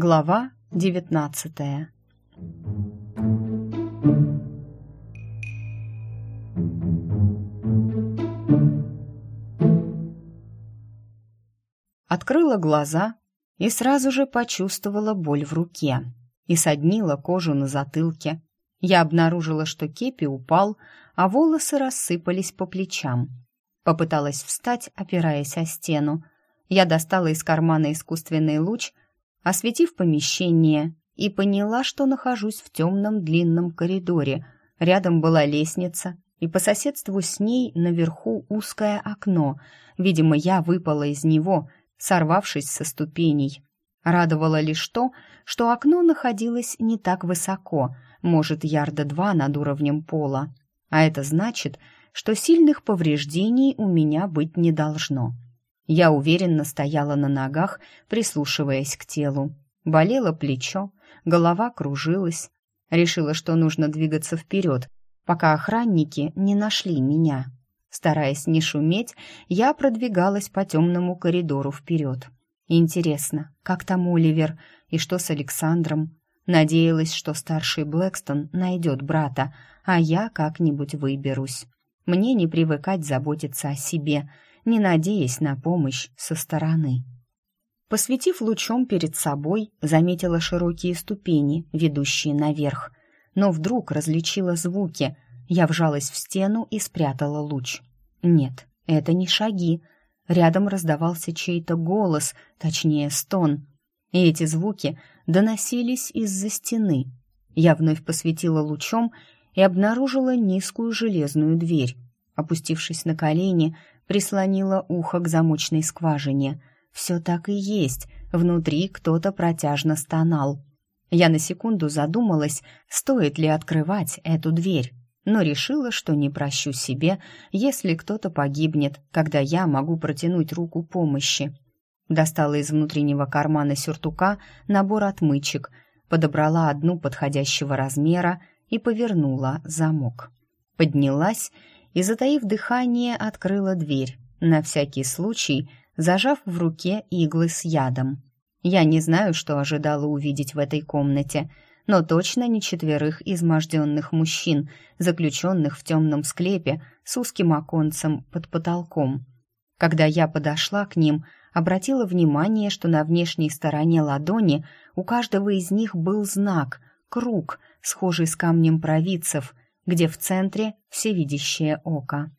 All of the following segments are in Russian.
Глава девятнадцатая Открыла глаза и сразу же почувствовала боль в руке и соднила кожу на затылке. Я обнаружила, что кепи упал, а волосы рассыпались по плечам. Попыталась встать, опираясь о стену. Я достала из кармана искусственный луч, осветив помещение, и поняла, что нахожусь в темном длинном коридоре. Рядом была лестница, и по соседству с ней наверху узкое окно. Видимо, я выпала из него, сорвавшись со ступеней. Радовало лишь то, что окно находилось не так высоко, может, ярда два над уровнем пола. А это значит, что сильных повреждений у меня быть не должно. Я уверенно стояла на ногах, прислушиваясь к телу. Болело плечо, голова кружилась. Решила, что нужно двигаться вперед, пока охранники не нашли меня. Стараясь не шуметь, я продвигалась по темному коридору вперед. Интересно, как там Оливер и что с Александром? Надеялась, что старший Блэкстон найдет брата, а я как-нибудь выберусь. Мне не привыкать заботиться о себе, не надеясь на помощь со стороны. Посветив лучом перед собой, заметила широкие ступени, ведущие наверх, но вдруг различила звуки — я вжалась в стену и спрятала луч. Нет, это не шаги. Рядом раздавался чей-то голос, точнее, стон. И эти звуки доносились из-за стены. Я вновь посветила лучом и обнаружила низкую железную дверь. Опустившись на колени, прислонила ухо к замочной скважине. Все так и есть, внутри кто-то протяжно стонал. Я на секунду задумалась, стоит ли открывать эту дверь но решила, что не прощу себе, если кто-то погибнет, когда я могу протянуть руку помощи. Достала из внутреннего кармана сюртука набор отмычек, подобрала одну подходящего размера и повернула замок. Поднялась и, затаив дыхание, открыла дверь, на всякий случай зажав в руке иглы с ядом. Я не знаю, что ожидала увидеть в этой комнате — но точно не четверых изможденных мужчин, заключенных в темном склепе с узким оконцем под потолком. Когда я подошла к ним, обратила внимание, что на внешней стороне ладони у каждого из них был знак — круг, схожий с камнем провидцев, где в центре всевидящее око.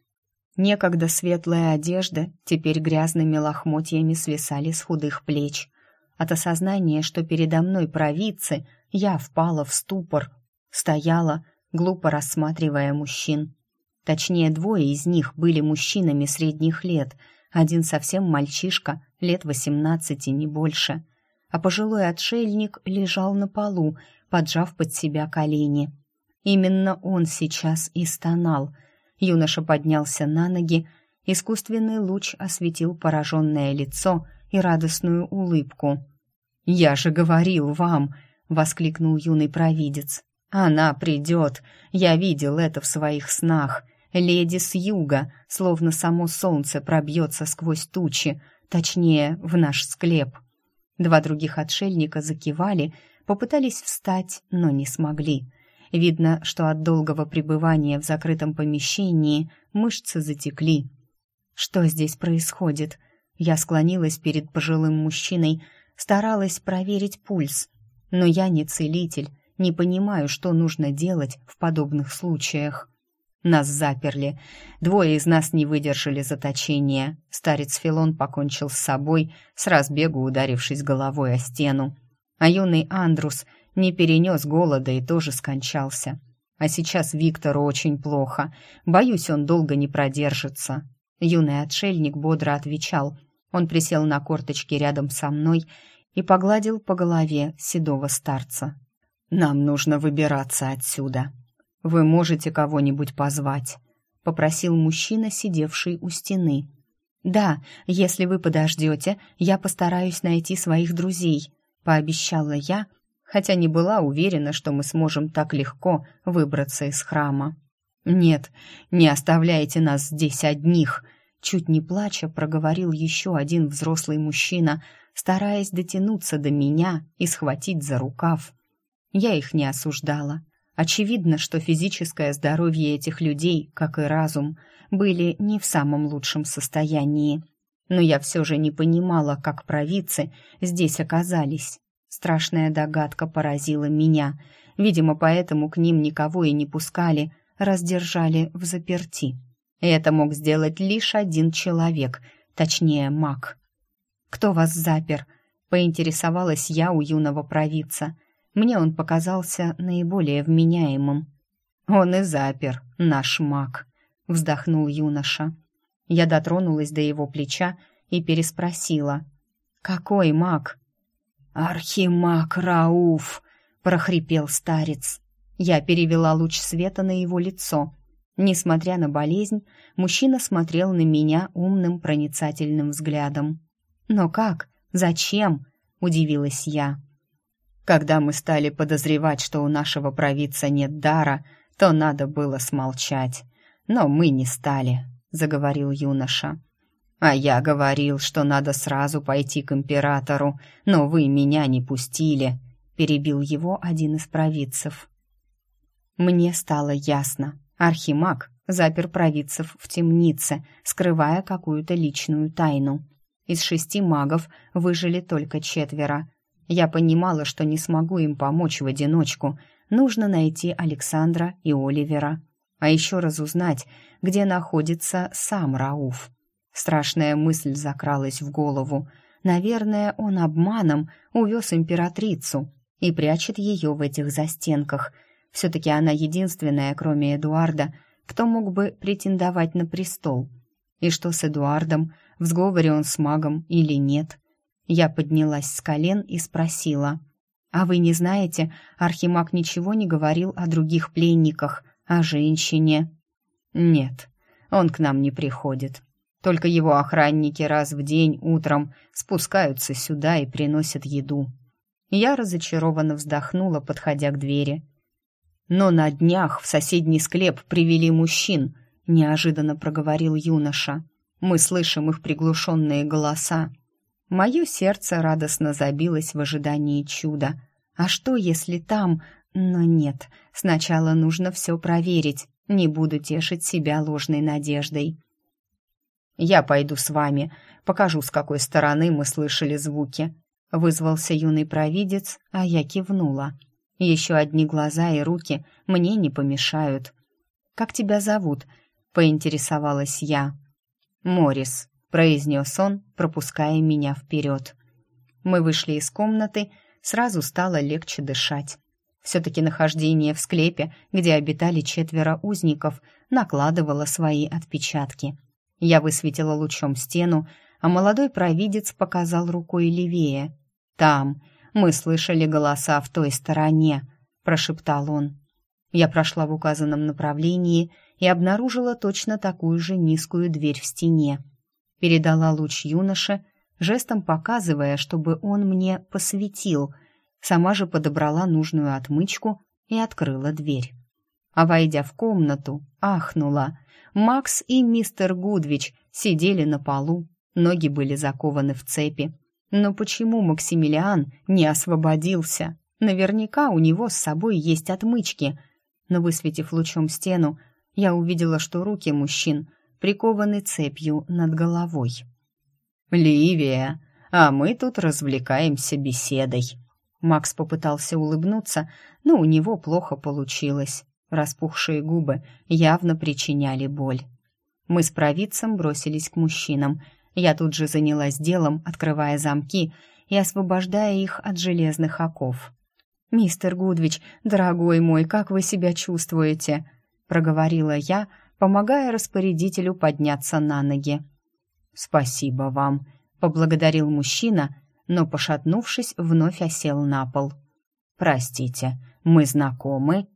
Некогда светлая одежда теперь грязными лохмотьями свисали с худых плеч. От осознания, что передо мной провидцы — я впала в ступор, стояла, глупо рассматривая мужчин. Точнее, двое из них были мужчинами средних лет, один совсем мальчишка, лет восемнадцати, не больше. А пожилой отшельник лежал на полу, поджав под себя колени. Именно он сейчас и стонал. Юноша поднялся на ноги, искусственный луч осветил пораженное лицо и радостную улыбку. «Я же говорил вам!» воскликнул юный провидец. Она придет. Я видел это в своих снах. Леди с юга, словно само солнце пробьется сквозь тучи, точнее, в наш склеп. Два других отшельника закивали, попытались встать, но не смогли. Видно, что от долгого пребывания в закрытом помещении мышцы затекли. Что здесь происходит? Я склонилась перед пожилым мужчиной, старалась проверить пульс, но я не целитель, не понимаю, что нужно делать в подобных случаях. Нас заперли. Двое из нас не выдержали заточения. Старец Филон покончил с собой, с разбегу ударившись головой о стену. А юный Андрус не перенес голода и тоже скончался. А сейчас Виктору очень плохо. Боюсь, он долго не продержится. Юный отшельник бодро отвечал. Он присел на корточки рядом со мной и погладил по голове седого старца. «Нам нужно выбираться отсюда. Вы можете кого-нибудь позвать?» — попросил мужчина, сидевший у стены. «Да, если вы подождете, я постараюсь найти своих друзей», — пообещала я, хотя не была уверена, что мы сможем так легко выбраться из храма. «Нет, не оставляйте нас здесь одних», чуть не плача проговорил еще один взрослый мужчина, стараясь дотянуться до меня и схватить за рукав. Я их не осуждала. Очевидно, что физическое здоровье этих людей, как и разум, были не в самом лучшем состоянии. Но я все же не понимала, как провидцы здесь оказались. Страшная догадка поразила меня. Видимо, поэтому к ним никого и не пускали, раздержали в заперти. Это мог сделать лишь один человек, точнее, маг. «Кто вас запер?» — поинтересовалась я у юного провидца. Мне он показался наиболее вменяемым. «Он и запер, наш маг», — вздохнул юноша. Я дотронулась до его плеча и переспросила. «Какой маг?» «Архимаг Рауф!» — прохрипел старец. Я перевела луч света на его лицо. Несмотря на болезнь, мужчина смотрел на меня умным проницательным взглядом. «Но как? Зачем?» — удивилась я. Когда мы стали подозревать, что у нашего провидца нет дара, то надо было смолчать. Но мы не стали, — заговорил юноша. А я говорил, что надо сразу пойти к императору, но вы меня не пустили, перебил его один из провидцев. Мне стало ясно. Архимаг запер провидцев в темнице, скрывая какую-то личную тайну. Из шести магов выжили только четверо. Я понимала, что не смогу им помочь в одиночку. Нужно найти Александра и Оливера. А еще разузнать, где находится сам Рауф. Страшная мысль закралась в голову. Наверное, он обманом увез императрицу и прячет ее в этих застенках. Все-таки она единственная, кроме Эдуарда, кто мог бы претендовать на престол. И что с Эдуардом? В сговоре он с магом или нет? Я поднялась с колен и спросила. «А вы не знаете, Архимаг ничего не говорил о других пленниках, о женщине?» «Нет, он к нам не приходит. Только его охранники раз в день утром спускаются сюда и приносят еду. Я разочарованно вздохнула, подходя к двери. Но на днях в соседний склеп привели мужчин, неожиданно проговорил юноша. Мы слышим их приглушенные голоса. Мое сердце радостно забилось в ожидании чуда. А что, если там... Но нет, сначала нужно все проверить. Не буду тешить себя ложной надеждой. «Я пойду с вами, покажу, с какой стороны мы слышали звуки», — вызвался юный провидец, а я кивнула. «Еще одни глаза и руки мне не помешают». «Как тебя зовут?» — поинтересовалась я. «Морис», — произнес он, пропуская меня вперед. Мы вышли из комнаты, сразу стало легче дышать. Все-таки нахождение в склепе, где обитали четверо узников, накладывало свои отпечатки — я высветила лучом стену, а молодой провидец показал рукой левее. «Там. Мы слышали голоса в той стороне», — прошептал он. Я прошла в указанном направлении и обнаружила точно такую же низкую дверь в стене. Передала луч юноше, жестом показывая, чтобы он мне посветил. Сама же подобрала нужную отмычку и открыла дверь. А войдя в комнату, ахнула — Макс и мистер Гудвич сидели на полу, ноги были закованы в цепи. Но почему Максимилиан не освободился? Наверняка у него с собой есть отмычки. Но высветив лучом стену, я увидела, что руки мужчин прикованы цепью над головой. «Ливия, а мы тут развлекаемся беседой». Макс попытался улыбнуться, но у него плохо получилось. Распухшие губы явно причиняли боль. Мы с провидцем бросились к мужчинам. Я тут же занялась делом, открывая замки и освобождая их от железных оков. «Мистер Гудвич, дорогой мой, как вы себя чувствуете?» — проговорила я, помогая распорядителю подняться на ноги. «Спасибо вам», — поблагодарил мужчина, но, пошатнувшись, вновь осел на пол. «Простите, мы знакомы?»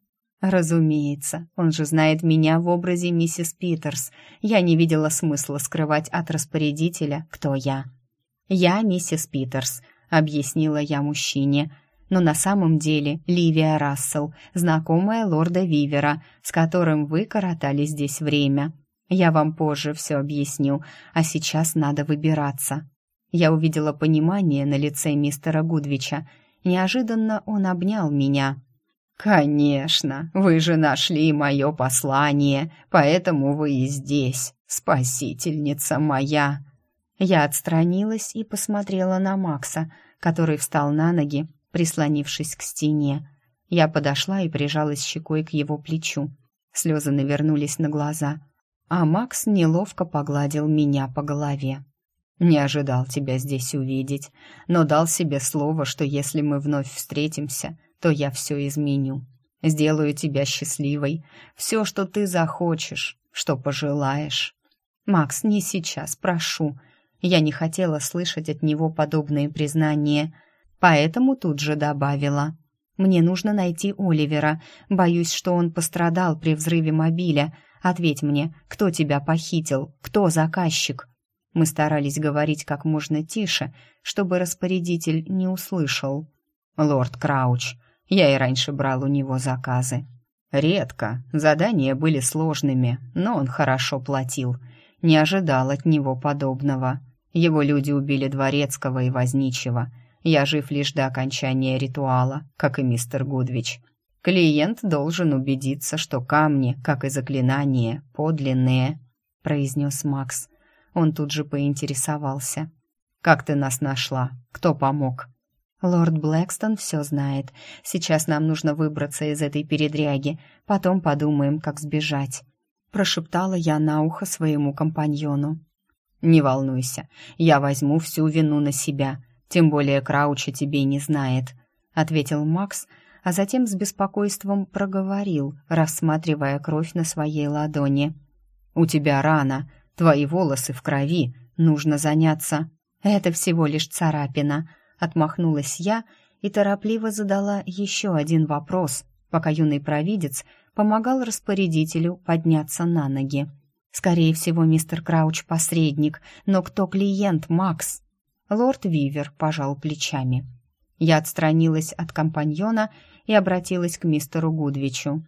Разумеется, он же знает меня в образе миссис Питерс. Я не видела смысла скрывать от распорядителя, кто я. «Я миссис Питерс», — объяснила я мужчине, но на самом деле Ливия Рассел, знакомая лорда Вивера, с которым вы коротали здесь время. Я вам позже все объясню, а сейчас надо выбираться». Я увидела понимание на лице мистера Гудвича. Неожиданно он обнял меня. «Конечно, вы же нашли мое послание, поэтому вы и здесь, спасительница моя!» Я отстранилась и посмотрела на Макса, который встал на ноги, прислонившись к стене. Я подошла и прижалась щекой к его плечу. Слезы навернулись на глаза, а Макс неловко погладил меня по голове. «Не ожидал тебя здесь увидеть, но дал себе слово, что если мы вновь встретимся, то я все изменю. Сделаю тебя счастливой, все, что ты захочешь, что пожелаешь». «Макс, не сейчас, прошу», я не хотела слышать от него подобные признания, поэтому тут же добавила. «Мне нужно найти Оливера. Боюсь, что он пострадал при взрыве мобиля. Ответь мне, кто тебя похитил? Кто заказчик?» Мы старались говорить как можно тише, чтобы распорядитель не услышал. «Лорд Крауч. Я и раньше брал у него заказы. Редко. Задания были сложными, но он хорошо платил. Не ожидал от него подобного. Его люди убили Дворецкого и Возничего. Я жив лишь до окончания ритуала, как и мистер Гудвич. Клиент должен убедиться, что камни, как и заклинания, подлинные», — произнес Макс. Он тут же поинтересовался. «Как ты нас нашла? Кто помог?» «Лорд Блэкстон все знает. Сейчас нам нужно выбраться из этой передряги, потом подумаем, как сбежать», — прошептала я на ухо своему компаньону. «Не волнуйся, я возьму всю вину на себя, тем более Крауча тебе не знает», — ответил Макс, а затем с беспокойством проговорил, рассматривая кровь на своей ладони. «У тебя рана, твои волосы в крови, нужно заняться». «Это всего лишь царапина», — отмахнулась я и торопливо задала еще один вопрос, пока юный провидец помогал распорядителю подняться на ноги. Скорее всего, мистер Крауч посредник, но кто клиент, Макс? Лорд Вивер пожал плечами. Я отстранилась от компаньона и обратилась к мистеру Гудвичу.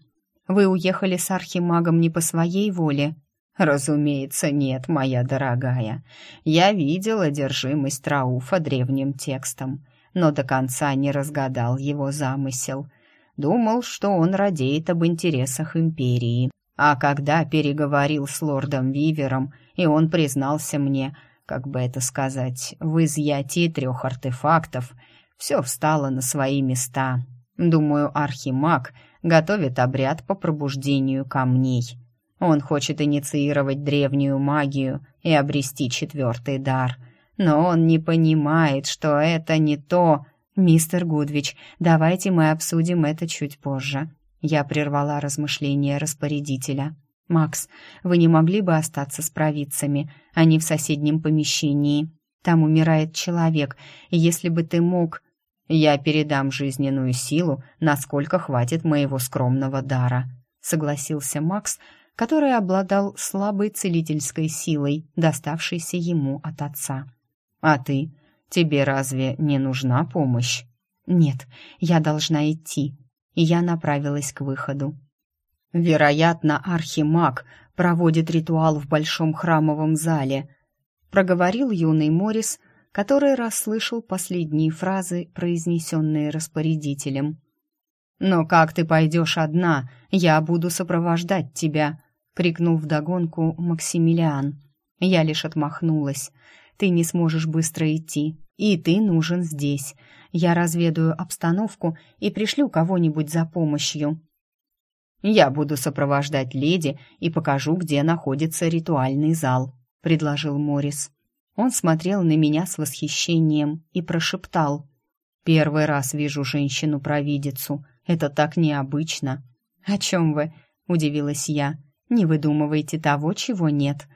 «Вы уехали с архимагом не по своей воле?» «Разумеется, нет, моя дорогая. Я видел одержимость Рауфа древним текстом, но до конца не разгадал его замысел. Думал, что он радеет об интересах империи, а когда переговорил с лордом Вивером, и он признался мне, как бы это сказать, в изъятии трех артефактов, все встало на свои места. Думаю, архимаг готовит обряд по пробуждению камней. Он хочет инициировать древнюю магию и обрести четвертый дар. Но он не понимает, что это не то... «Мистер Гудвич, давайте мы обсудим это чуть позже. Я прервала размышления распорядителя. «Макс, вы не могли бы остаться с провидцами, не в соседнем помещении? Там умирает человек, если бы ты мог...» «Я передам жизненную силу, насколько хватит моего скромного дара», — согласился Макс, который обладал слабой целительской силой, доставшейся ему от отца. «А ты? Тебе разве не нужна помощь?» «Нет, я должна идти», и я направилась к выходу. «Вероятно, архимаг проводит ритуал в большом храмовом зале», проговорил юный Морис, который расслышал последние фразы, произнесенные распорядителем. «Но как ты пойдешь одна? Я буду сопровождать тебя!» — крикнул вдогонку Максимилиан. Я лишь отмахнулась. «Ты не сможешь быстро идти, и ты нужен здесь. Я разведаю обстановку и пришлю кого-нибудь за помощью. Я буду сопровождать леди и покажу, где находится ритуальный зал, предложил Морис. Он смотрел на меня с восхищением и прошептал: "Первый раз вижу женщину-провидицу. Это так необычно". "О чем вы?" удивилась я. "Не выдумывайте того, чего нет".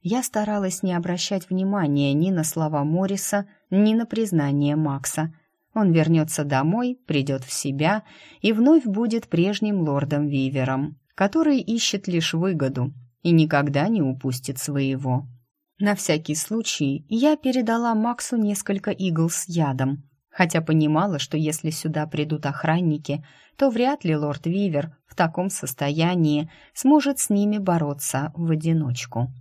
Я старалась не обращать внимания ни на слова Мориса, ни на признание Макса. Он вернется домой, придет в себя и вновь будет прежним лордом Вивером, который ищет лишь выгоду и никогда не упустит своего. На всякий случай я передала Максу несколько игл с ядом. Хотя понимала, что если сюда придут охранники, то вряд ли лорд Вивер в таком состоянии сможет с ними бороться в одиночку.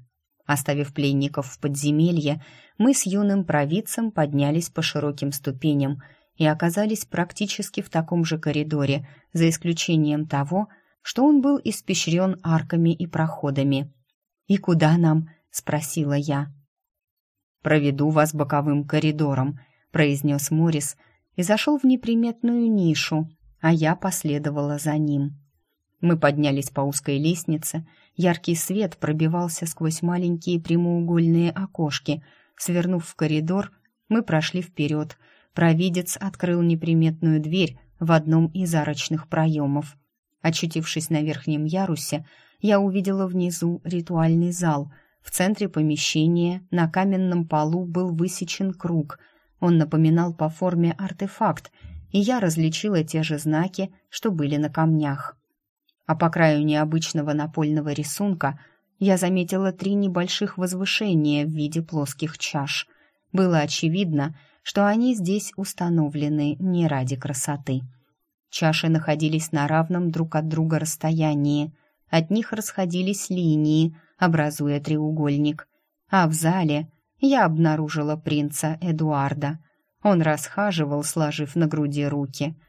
Оставив пленников в подземелье, мы с юным провидцем поднялись по широким ступеням и оказались практически в таком же коридоре, за исключением того, что он был испещрен арками и проходами. «И куда нам?» — спросила я. «Проведу вас боковым коридором», — произнес Морис и зашел в неприметную нишу, а я последовала за ним. Мы поднялись по узкой лестнице, яркий свет пробивался сквозь маленькие прямоугольные окошки. Свернув в коридор, мы прошли вперед. Провидец открыл неприметную дверь в одном из арочных проемов. Очутившись на верхнем ярусе, я увидела внизу ритуальный зал. В центре помещения на каменном полу был высечен круг. Он напоминал по форме артефакт, и я различила те же знаки, что были на камнях а по краю необычного напольного рисунка я заметила три небольших возвышения в виде плоских чаш. Было очевидно, что они здесь установлены не ради красоты. Чаши находились на равном друг от друга расстоянии. От них расходились линии, образуя треугольник. А в зале я обнаружила принца Эдуарда. Он расхаживал, сложив на груди руки —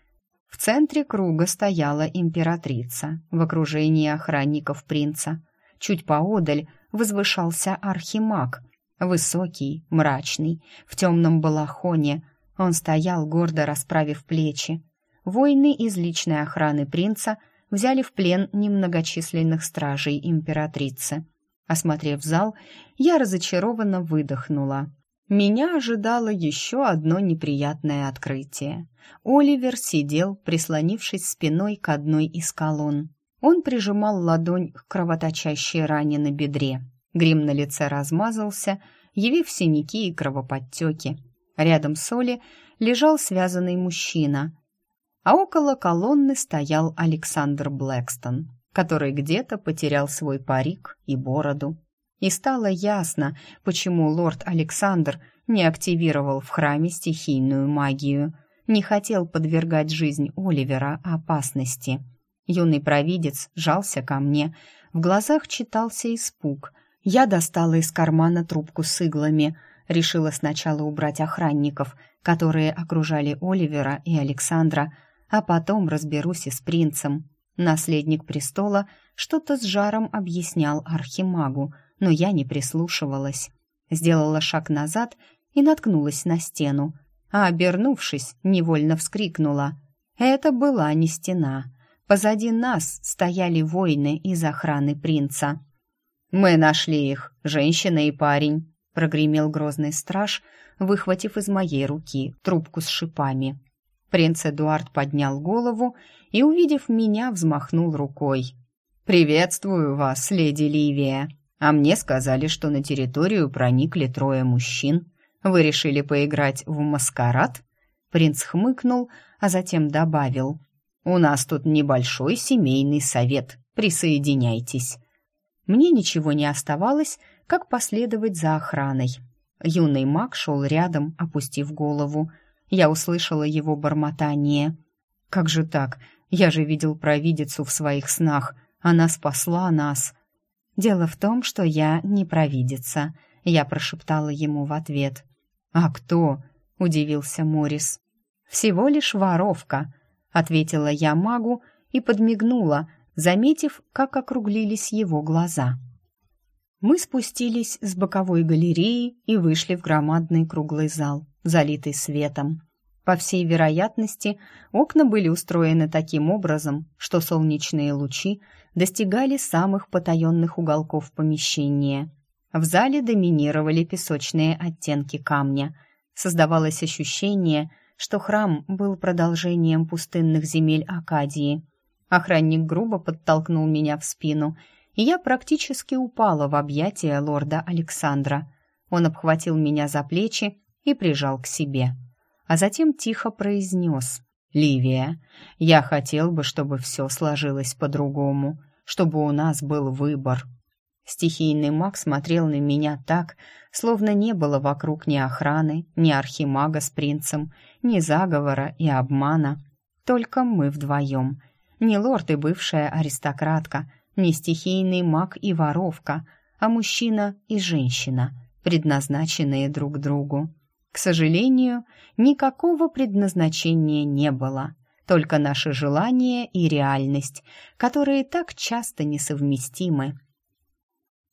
в центре круга стояла императрица в окружении охранников принца. Чуть поодаль возвышался архимаг, высокий, мрачный, в темном балахоне. Он стоял, гордо расправив плечи. Воины из личной охраны принца взяли в плен немногочисленных стражей императрицы. Осмотрев зал, я разочарованно выдохнула меня ожидало еще одно неприятное открытие. Оливер сидел, прислонившись спиной к одной из колонн. Он прижимал ладонь к кровоточащей ране на бедре. Грим на лице размазался, явив синяки и кровоподтеки. Рядом с Оли лежал связанный мужчина, а около колонны стоял Александр Блэкстон, который где-то потерял свой парик и бороду и стало ясно, почему лорд Александр не активировал в храме стихийную магию, не хотел подвергать жизнь Оливера опасности. Юный провидец жался ко мне, в глазах читался испуг. Я достала из кармана трубку с иглами, решила сначала убрать охранников, которые окружали Оливера и Александра, а потом разберусь и с принцем. Наследник престола что-то с жаром объяснял архимагу, но я не прислушивалась. Сделала шаг назад и наткнулась на стену, а, обернувшись, невольно вскрикнула. Это была не стена. Позади нас стояли воины из охраны принца. «Мы нашли их, женщина и парень», — прогремел грозный страж, выхватив из моей руки трубку с шипами. Принц Эдуард поднял голову и, увидев меня, взмахнул рукой. «Приветствую вас, леди Ливия!» А мне сказали, что на территорию проникли трое мужчин. Вы решили поиграть в маскарад?» Принц хмыкнул, а затем добавил. «У нас тут небольшой семейный совет. Присоединяйтесь». Мне ничего не оставалось, как последовать за охраной. Юный маг шел рядом, опустив голову. Я услышала его бормотание. «Как же так? Я же видел провидицу в своих снах. Она спасла нас». Дело в том, что я не провидица, я прошептала ему в ответ. А кто? удивился Морис. Всего лишь воровка, ответила я магу и подмигнула, заметив, как округлились его глаза. Мы спустились с боковой галереи и вышли в громадный круглый зал, залитый светом. По всей вероятности, окна были устроены таким образом, что солнечные лучи достигали самых потаенных уголков помещения. В зале доминировали песочные оттенки камня. Создавалось ощущение, что храм был продолжением пустынных земель Акадии. Охранник грубо подтолкнул меня в спину, и я практически упала в объятия лорда Александра. Он обхватил меня за плечи и прижал к себе а затем тихо произнес «Ливия, я хотел бы, чтобы все сложилось по-другому, чтобы у нас был выбор». Стихийный маг смотрел на меня так, словно не было вокруг ни охраны, ни архимага с принцем, ни заговора и обмана. Только мы вдвоем. Не лорд и бывшая аристократка, не стихийный маг и воровка, а мужчина и женщина, предназначенные друг другу. К сожалению, никакого предназначения не было, только наши желания и реальность, которые так часто несовместимы.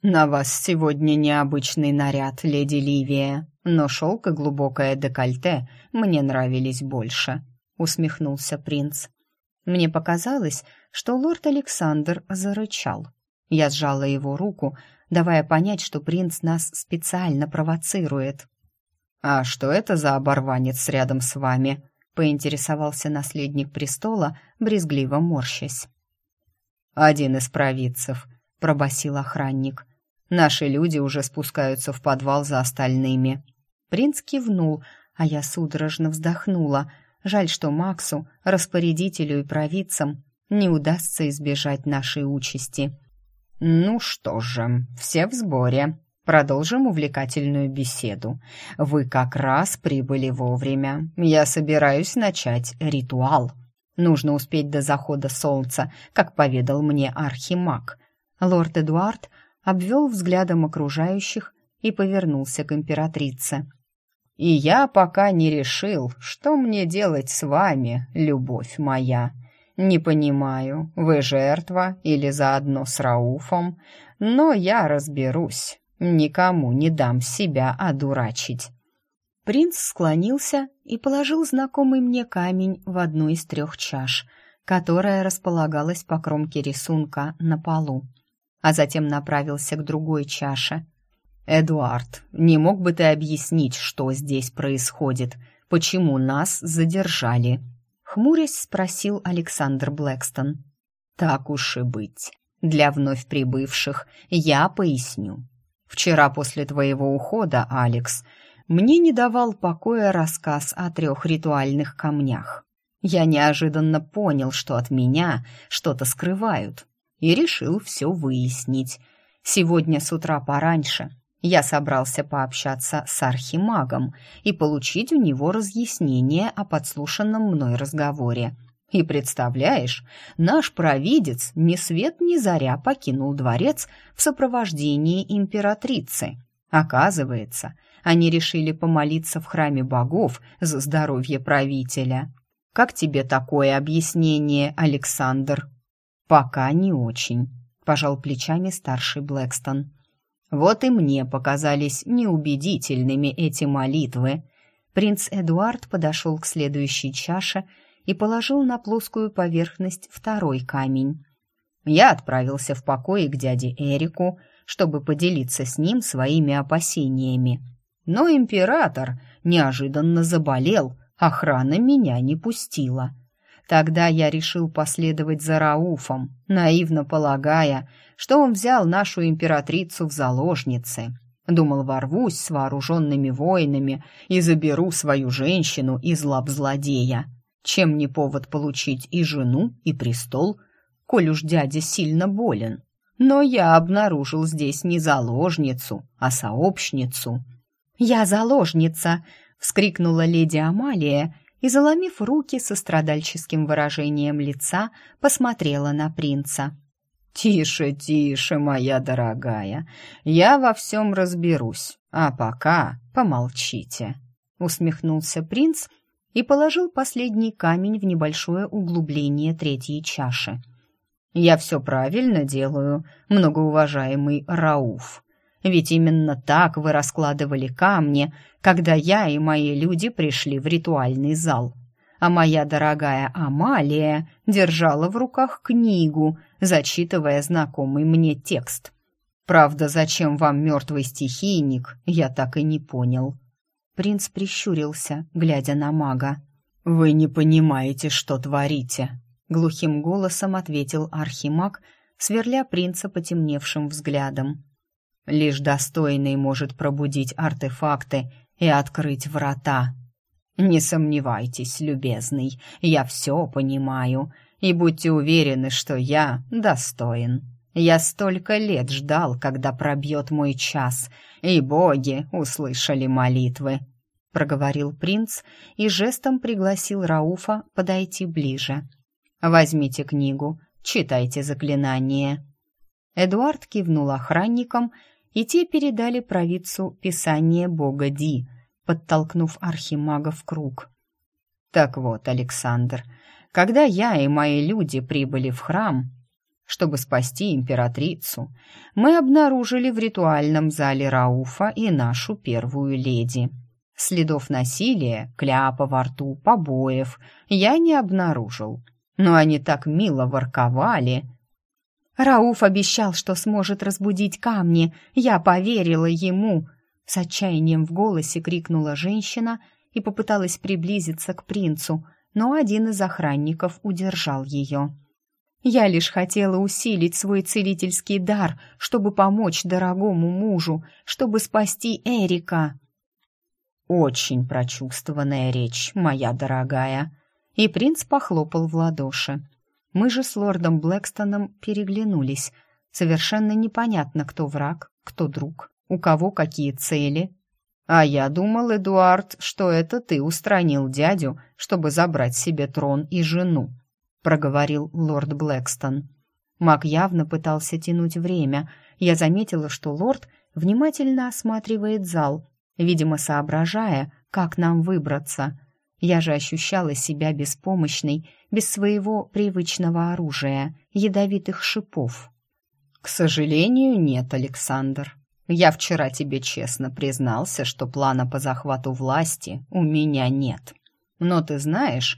«На вас сегодня необычный наряд, леди Ливия, но шелк и глубокое декольте мне нравились больше», — усмехнулся принц. Мне показалось, что лорд Александр зарычал. Я сжала его руку, давая понять, что принц нас специально провоцирует. «А что это за оборванец рядом с вами?» — поинтересовался наследник престола, брезгливо морщась. «Один из провидцев», — пробасил охранник. Наши люди уже спускаются в подвал за остальными. Принц кивнул, а я судорожно вздохнула. Жаль, что Максу, распорядителю и провидцам, не удастся избежать нашей участи. Ну что же, все в сборе. Продолжим увлекательную беседу. Вы как раз прибыли вовремя. Я собираюсь начать ритуал. Нужно успеть до захода солнца, как поведал мне архимаг. Лорд Эдуард обвел взглядом окружающих и повернулся к императрице. «И я пока не решил, что мне делать с вами, любовь моя. Не понимаю, вы жертва или заодно с Рауфом, но я разберусь, никому не дам себя одурачить». Принц склонился и положил знакомый мне камень в одну из трех чаш, которая располагалась по кромке рисунка на полу а затем направился к другой чаше. «Эдуард, не мог бы ты объяснить, что здесь происходит? Почему нас задержали?» Хмурясь спросил Александр Блэкстон. «Так уж и быть. Для вновь прибывших я поясню. Вчера после твоего ухода, Алекс, мне не давал покоя рассказ о трех ритуальных камнях. Я неожиданно понял, что от меня что-то скрывают, и решил все выяснить. Сегодня с утра пораньше я собрался пообщаться с архимагом и получить у него разъяснение о подслушанном мной разговоре. И представляешь, наш провидец ни свет ни заря покинул дворец в сопровождении императрицы. Оказывается, они решили помолиться в храме богов за здоровье правителя. Как тебе такое объяснение, Александр? «Пока не очень», — пожал плечами старший Блэкстон. «Вот и мне показались неубедительными эти молитвы». Принц Эдуард подошел к следующей чаше и положил на плоскую поверхность второй камень. Я отправился в покой к дяде Эрику, чтобы поделиться с ним своими опасениями. Но император неожиданно заболел, охрана меня не пустила. Тогда я решил последовать за Рауфом, наивно полагая, что он взял нашу императрицу в заложницы. Думал, ворвусь с вооруженными воинами и заберу свою женщину из лап злодея. Чем не повод получить и жену, и престол, коль уж дядя сильно болен. Но я обнаружил здесь не заложницу, а сообщницу. «Я заложница!» — вскрикнула леди Амалия и, заломив руки со страдальческим выражением лица, посмотрела на принца. «Тише, тише, моя дорогая, я во всем разберусь, а пока помолчите», — усмехнулся принц и положил последний камень в небольшое углубление третьей чаши. «Я все правильно делаю, многоуважаемый Рауф», ведь именно так вы раскладывали камни, когда я и мои люди пришли в ритуальный зал. А моя дорогая Амалия держала в руках книгу, зачитывая знакомый мне текст. Правда, зачем вам мертвый стихийник, я так и не понял. Принц прищурился, глядя на мага. «Вы не понимаете, что творите», — глухим голосом ответил архимаг, сверля принца потемневшим взглядом. Лишь достойный может пробудить артефакты и открыть врата. Не сомневайтесь, любезный, я все понимаю, и будьте уверены, что я достоин. Я столько лет ждал, когда пробьет мой час, и боги услышали молитвы», — проговорил принц и жестом пригласил Рауфа подойти ближе. «Возьмите книгу, читайте заклинание». Эдуард кивнул охранникам, и те передали провидцу писание бога Ди, подтолкнув архимага в круг. «Так вот, Александр, когда я и мои люди прибыли в храм, чтобы спасти императрицу, мы обнаружили в ритуальном зале Рауфа и нашу первую леди. Следов насилия, кляпа во рту, побоев я не обнаружил, но они так мило ворковали». Рауф обещал, что сможет разбудить камни. Я поверила ему. С отчаянием в голосе крикнула женщина и попыталась приблизиться к принцу, но один из охранников удержал ее. Я лишь хотела усилить свой целительский дар, чтобы помочь дорогому мужу, чтобы спасти Эрика. Очень прочувствованная речь, моя дорогая. И принц похлопал в ладоши. Мы же с лордом Блэкстоном переглянулись. Совершенно непонятно, кто враг, кто друг, у кого какие цели. А я думал, Эдуард, что это ты устранил дядю, чтобы забрать себе трон и жену, проговорил лорд Блэкстон. Маг явно пытался тянуть время. Я заметила, что лорд внимательно осматривает зал, видимо, соображая, как нам выбраться — я же ощущала себя беспомощной, без своего привычного оружия, ядовитых шипов. «К сожалению, нет, Александр. Я вчера тебе честно признался, что плана по захвату власти у меня нет. Но ты знаешь,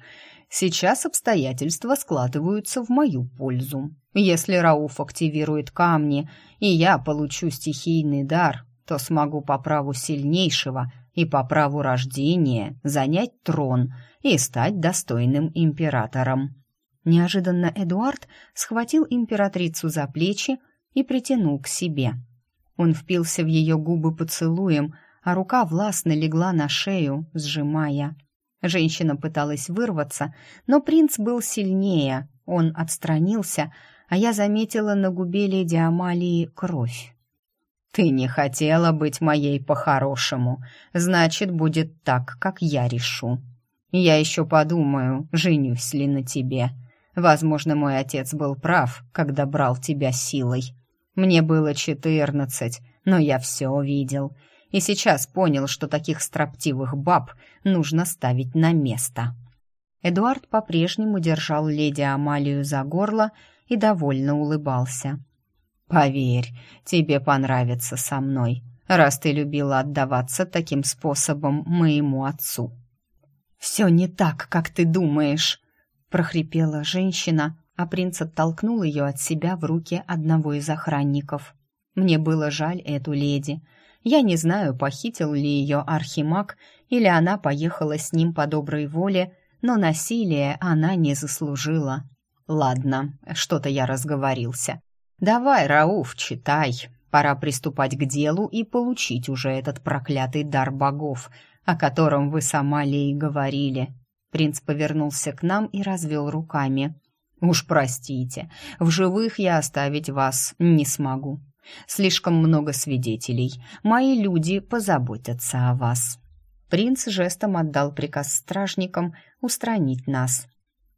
сейчас обстоятельства складываются в мою пользу. Если Рауф активирует камни, и я получу стихийный дар, то смогу по праву сильнейшего – и по праву рождения занять трон и стать достойным императором. Неожиданно Эдуард схватил императрицу за плечи и притянул к себе. Он впился в ее губы поцелуем, а рука властно легла на шею, сжимая. Женщина пыталась вырваться, но принц был сильнее. Он отстранился, а я заметила на губе леди Амалии кровь. «Ты не хотела быть моей по-хорошему, значит, будет так, как я решу. Я еще подумаю, женюсь ли на тебе. Возможно, мой отец был прав, когда брал тебя силой. Мне было четырнадцать, но я все видел, и сейчас понял, что таких строптивых баб нужно ставить на место». Эдуард по-прежнему держал леди Амалию за горло и довольно улыбался. Поверь, тебе понравится со мной, раз ты любила отдаваться таким способом моему отцу». «Все не так, как ты думаешь», — прохрипела женщина, а принц оттолкнул ее от себя в руки одного из охранников. Мне было жаль эту леди. Я не знаю, похитил ли ее архимаг или она поехала с ним по доброй воле, но насилие она не заслужила. Ладно, что-то я разговорился. «Давай, Рауф, читай. Пора приступать к делу и получить уже этот проклятый дар богов, о котором вы сама Лей говорили». Принц повернулся к нам и развел руками. «Уж простите, в живых я оставить вас не смогу. Слишком много свидетелей. Мои люди позаботятся о вас». Принц жестом отдал приказ стражникам устранить нас.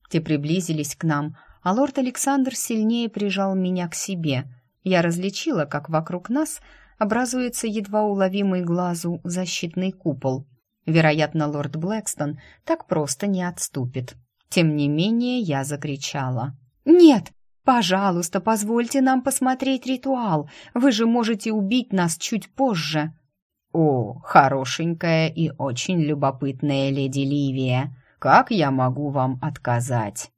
Те приблизились к нам, а лорд Александр сильнее прижал меня к себе. Я различила, как вокруг нас образуется едва уловимый глазу защитный купол. Вероятно, лорд Блэкстон так просто не отступит. Тем не менее, я закричала. «Нет, пожалуйста, позвольте нам посмотреть ритуал. Вы же можете убить нас чуть позже». «О, хорошенькая и очень любопытная леди Ливия, как я могу вам отказать?»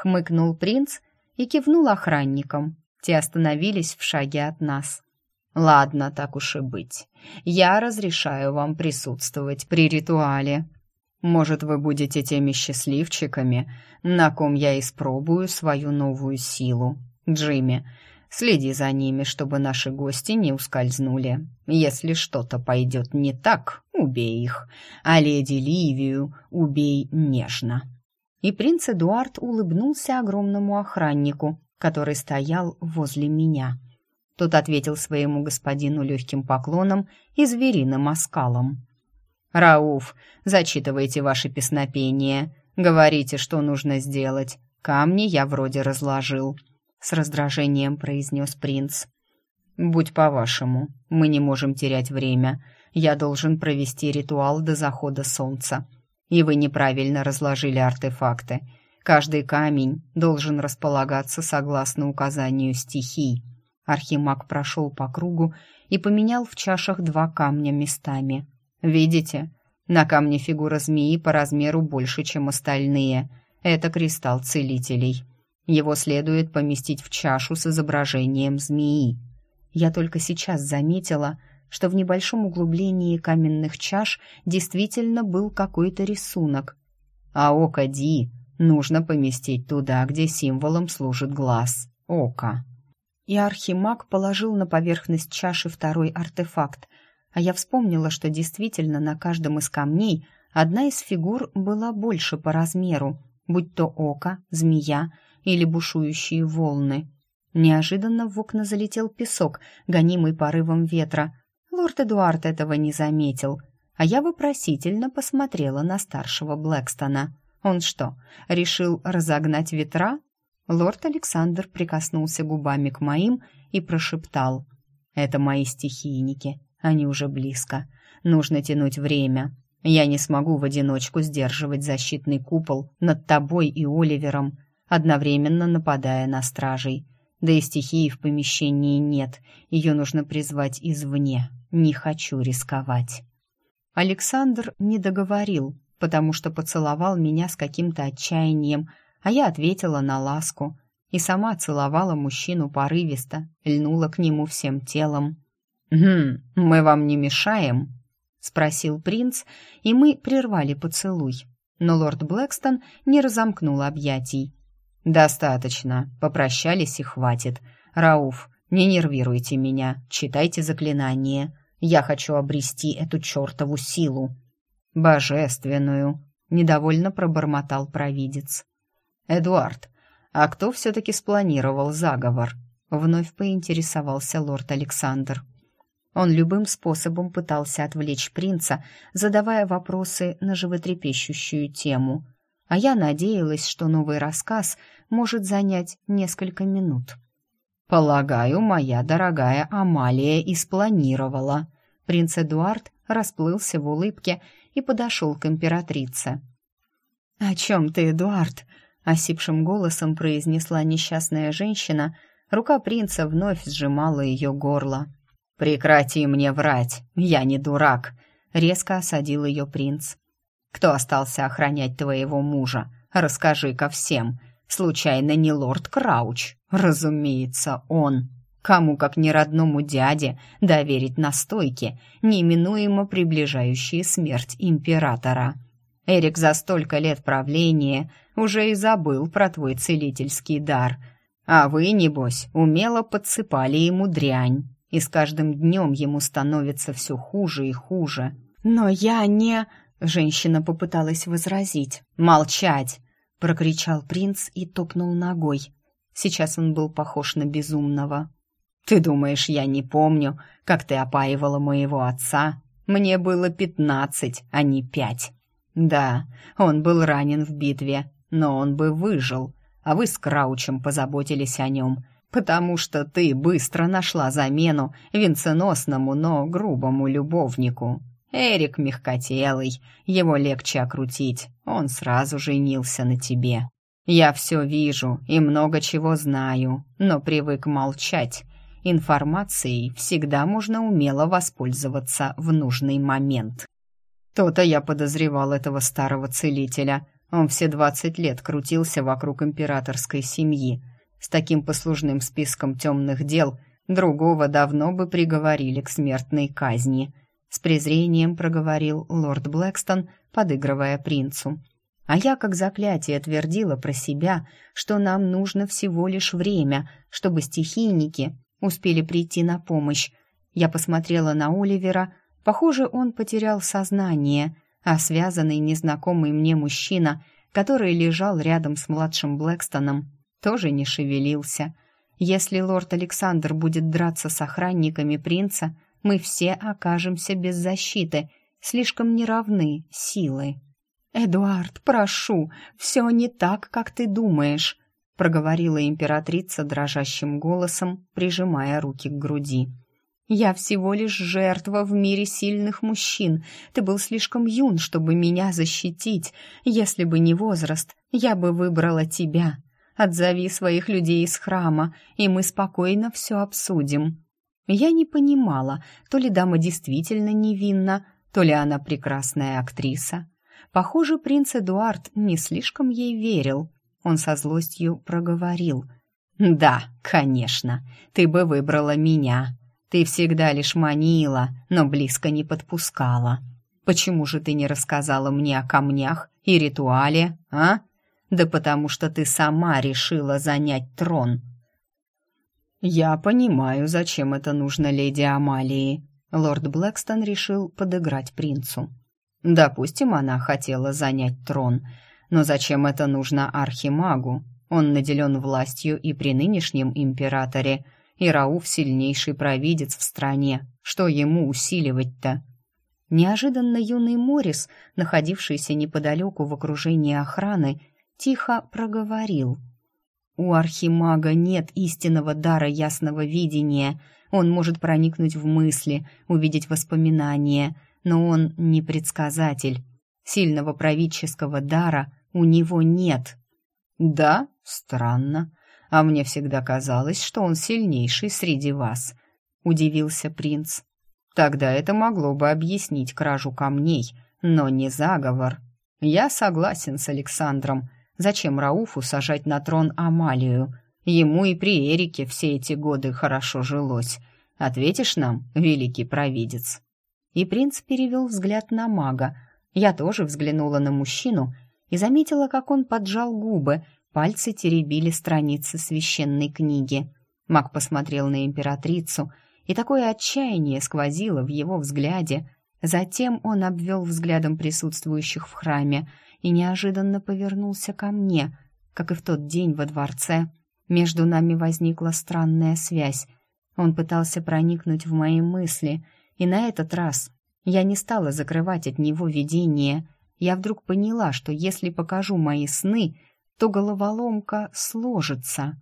хмыкнул принц и кивнул охранникам. Те остановились в шаге от нас. Ладно, так уж и быть. Я разрешаю вам присутствовать при ритуале. Может, вы будете теми счастливчиками, на ком я испробую свою новую силу. Джимми, следи за ними, чтобы наши гости не ускользнули. Если что-то пойдет не так, убей их, а леди Ливию убей нежно и принц Эдуард улыбнулся огромному охраннику, который стоял возле меня. Тот ответил своему господину легким поклоном и звериным оскалом. «Рауф, зачитывайте ваше песнопение. Говорите, что нужно сделать. Камни я вроде разложил», — с раздражением произнес принц. «Будь по-вашему, мы не можем терять время. Я должен провести ритуал до захода солнца. И вы неправильно разложили артефакты. Каждый камень должен располагаться согласно указанию стихий». Архимаг прошел по кругу и поменял в чашах два камня местами. «Видите? На камне фигура змеи по размеру больше, чем остальные. Это кристалл целителей. Его следует поместить в чашу с изображением змеи. Я только сейчас заметила, что в небольшом углублении каменных чаш действительно был какой-то рисунок. А око Ди нужно поместить туда, где символом служит глаз — око. И архимаг положил на поверхность чаши второй артефакт, а я вспомнила, что действительно на каждом из камней одна из фигур была больше по размеру, будь то око, змея или бушующие волны. Неожиданно в окна залетел песок, гонимый порывом ветра. Лорд Эдуард этого не заметил, а я вопросительно посмотрела на старшего Блэкстона. Он что, решил разогнать ветра? Лорд Александр прикоснулся губами к моим и прошептал. «Это мои стихийники. Они уже близко. Нужно тянуть время. Я не смогу в одиночку сдерживать защитный купол над тобой и Оливером, одновременно нападая на стражей. Да и стихии в помещении нет. Ее нужно призвать извне. Не хочу рисковать. Александр не договорил, потому что поцеловал меня с каким-то отчаянием, а я ответила на ласку и сама целовала мужчину порывисто, льнула к нему всем телом. «Хм, мы вам не мешаем?» — спросил принц, и мы прервали поцелуй. Но лорд Блэкстон не разомкнул объятий. «Достаточно, попрощались и хватит. Рауф, не нервируйте меня, читайте заклинание. Я хочу обрести эту чертову силу». «Божественную», — недовольно пробормотал провидец. «Эдуард, а кто все-таки спланировал заговор?» — вновь поинтересовался лорд Александр. Он любым способом пытался отвлечь принца, задавая вопросы на животрепещущую тему. А я надеялась, что новый рассказ может занять несколько минут. «Полагаю, моя дорогая Амалия и спланировала». Принц Эдуард расплылся в улыбке и подошел к императрице. «О чем ты, Эдуард?» — осипшим голосом произнесла несчастная женщина. Рука принца вновь сжимала ее горло. «Прекрати мне врать, я не дурак», — резко осадил ее принц. «Кто остался охранять твоего мужа? Расскажи-ка всем. Случайно не лорд Крауч? Разумеется, он. Кому, как не родному дяде, доверить настойки, неминуемо приближающие смерть императора?» Эрик за столько лет правления уже и забыл про твой целительский дар. А вы, небось, умело подсыпали ему дрянь и с каждым днем ему становится все хуже и хуже. «Но я не...» — женщина попыталась возразить. «Молчать!» — прокричал принц и топнул ногой. Сейчас он был похож на безумного. «Ты думаешь, я не помню, как ты опаивала моего отца? Мне было пятнадцать, а не пять. Да, он был ранен в битве, но он бы выжил, а вы с Краучем позаботились о нем, потому что ты быстро нашла замену венценосному, но грубому любовнику. Эрик мягкотелый, его легче окрутить, он сразу женился на тебе. Я все вижу и много чего знаю, но привык молчать. Информацией всегда можно умело воспользоваться в нужный момент. То-то я подозревал этого старого целителя. Он все двадцать лет крутился вокруг императорской семьи, с таким послужным списком темных дел другого давно бы приговорили к смертной казни. С презрением проговорил лорд Блэкстон, подыгрывая принцу. А я, как заклятие, твердила про себя, что нам нужно всего лишь время, чтобы стихийники успели прийти на помощь. Я посмотрела на Оливера. Похоже, он потерял сознание, а связанный незнакомый мне мужчина, который лежал рядом с младшим Блэкстоном, тоже не шевелился. Если лорд Александр будет драться с охранниками принца, мы все окажемся без защиты, слишком неравны силы. «Эдуард, прошу, все не так, как ты думаешь», проговорила императрица дрожащим голосом, прижимая руки к груди. «Я всего лишь жертва в мире сильных мужчин. Ты был слишком юн, чтобы меня защитить. Если бы не возраст, я бы выбрала тебя. Отзови своих людей из храма, и мы спокойно все обсудим». Я не понимала, то ли дама действительно невинна, то ли она прекрасная актриса. Похоже, принц Эдуард не слишком ей верил. Он со злостью проговорил. «Да, конечно, ты бы выбрала меня. Ты всегда лишь манила, но близко не подпускала. Почему же ты не рассказала мне о камнях и ритуале, а? Да потому что ты сама решила занять трон». «Я понимаю, зачем это нужно леди Амалии», Лорд Блэкстон решил подыграть принцу. Допустим, она хотела занять трон, но зачем это нужно архимагу? Он наделен властью и при нынешнем императоре, и Рауф сильнейший провидец в стране. Что ему усиливать-то? Неожиданно юный Морис, находившийся неподалеку в окружении охраны, тихо проговорил. «У архимага нет истинного дара ясного видения. Он может проникнуть в мысли, увидеть воспоминания» но он не предсказатель. Сильного правительского дара у него нет. Да, странно. А мне всегда казалось, что он сильнейший среди вас, удивился принц. Тогда это могло бы объяснить кражу камней, но не заговор. Я согласен с Александром. Зачем Рауфу сажать на трон Амалию? Ему и при Эрике все эти годы хорошо жилось. Ответишь нам, великий провидец? и принц перевел взгляд на мага. Я тоже взглянула на мужчину и заметила, как он поджал губы, пальцы теребили страницы священной книги. Маг посмотрел на императрицу, и такое отчаяние сквозило в его взгляде. Затем он обвел взглядом присутствующих в храме и неожиданно повернулся ко мне, как и в тот день во дворце. Между нами возникла странная связь. Он пытался проникнуть в мои мысли — и на этот раз я не стала закрывать от него видение. Я вдруг поняла, что если покажу мои сны, то головоломка сложится.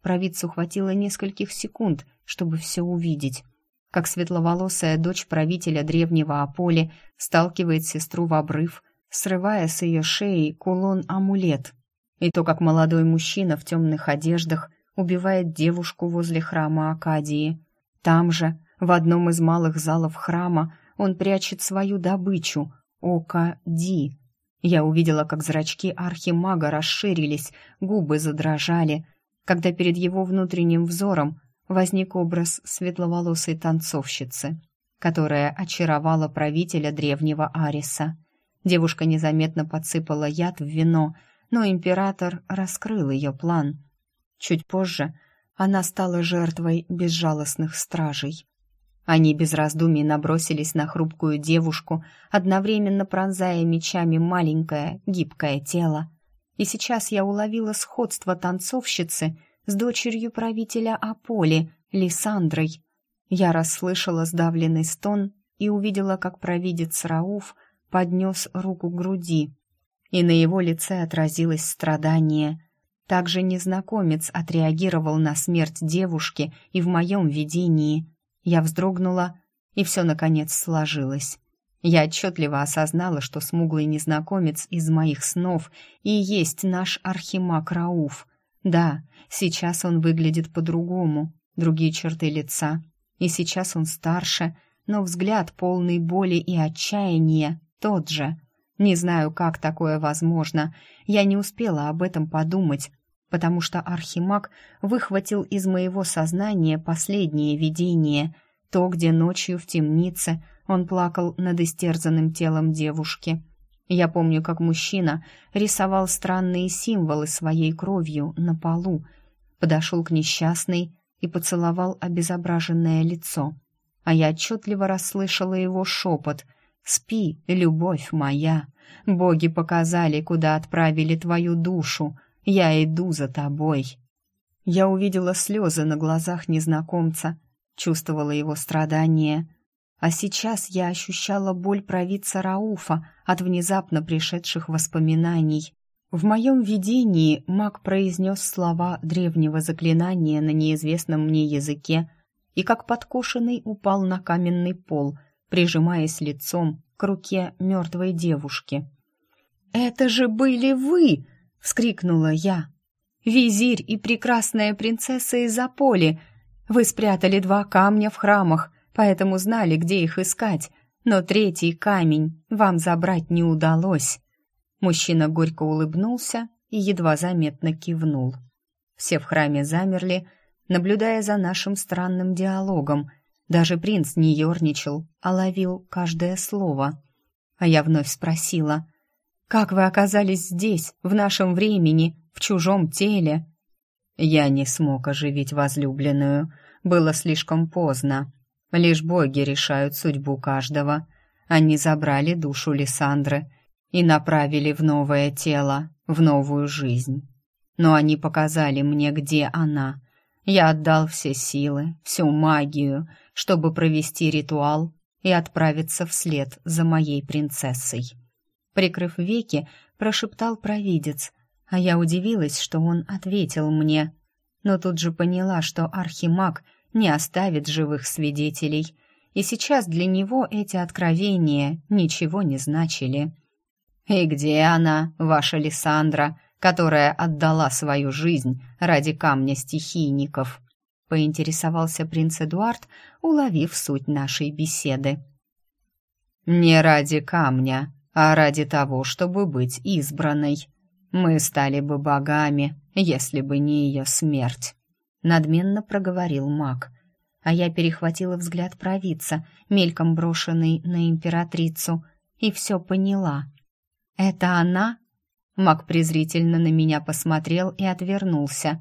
Провидцу хватило нескольких секунд, чтобы все увидеть. Как светловолосая дочь правителя древнего Аполе сталкивает сестру в обрыв, срывая с ее шеи кулон-амулет. И то, как молодой мужчина в темных одеждах убивает девушку возле храма Акадии. Там же в одном из малых залов храма он прячет свою добычу — око Ди. Я увидела, как зрачки архимага расширились, губы задрожали, когда перед его внутренним взором возник образ светловолосой танцовщицы, которая очаровала правителя древнего Ариса. Девушка незаметно подсыпала яд в вино, но император раскрыл ее план. Чуть позже она стала жертвой безжалостных стражей. Они без раздумий набросились на хрупкую девушку, одновременно пронзая мечами маленькое, гибкое тело. И сейчас я уловила сходство танцовщицы с дочерью правителя Аполи, Лисандрой. Я расслышала сдавленный стон и увидела, как провидец Рауф поднес руку к груди, и на его лице отразилось страдание. Также незнакомец отреагировал на смерть девушки и в моем видении — я вздрогнула, и все, наконец, сложилось. Я отчетливо осознала, что смуглый незнакомец из моих снов и есть наш архимаг Рауф. Да, сейчас он выглядит по-другому, другие черты лица, и сейчас он старше, но взгляд полный боли и отчаяния тот же. Не знаю, как такое возможно, я не успела об этом подумать, потому что Архимаг выхватил из моего сознания последнее видение, то, где ночью в темнице он плакал над истерзанным телом девушки. Я помню, как мужчина рисовал странные символы своей кровью на полу, подошел к несчастной и поцеловал обезображенное лицо. А я отчетливо расслышала его шепот «Спи, любовь моя! Боги показали, куда отправили твою душу!» Я иду за тобой». Я увидела слезы на глазах незнакомца, чувствовала его страдания. А сейчас я ощущала боль провидца Рауфа от внезапно пришедших воспоминаний. В моем видении маг произнес слова древнего заклинания на неизвестном мне языке и как подкошенный упал на каменный пол, прижимаясь лицом к руке мертвой девушки. «Это же были вы!» — вскрикнула я. «Визирь и прекрасная принцесса из Аполи! Вы спрятали два камня в храмах, поэтому знали, где их искать, но третий камень вам забрать не удалось». Мужчина горько улыбнулся и едва заметно кивнул. Все в храме замерли, наблюдая за нашим странным диалогом. Даже принц не ерничал, а ловил каждое слово. А я вновь спросила, «Как вы оказались здесь, в нашем времени, в чужом теле?» Я не смог оживить возлюбленную. Было слишком поздно. Лишь боги решают судьбу каждого. Они забрали душу Лиссандры — и направили в новое тело, в новую жизнь. Но они показали мне, где она. Я отдал все силы, всю магию, чтобы провести ритуал и отправиться вслед за моей принцессой. Прикрыв веки, прошептал провидец, а я удивилась, что он ответил мне. Но тут же поняла, что архимаг не оставит живых свидетелей, и сейчас для него эти откровения ничего не значили. «И где она, ваша Лиссандра, которая отдала свою жизнь ради камня стихийников?» — поинтересовался принц Эдуард, уловив суть нашей беседы. «Не ради камня, а ради того, чтобы быть избранной. Мы стали бы богами, если бы не ее смерть», — надменно проговорил маг. А я перехватила взгляд провидца, мельком брошенный на императрицу, и все поняла — «Это она?» Мак презрительно на меня посмотрел и отвернулся.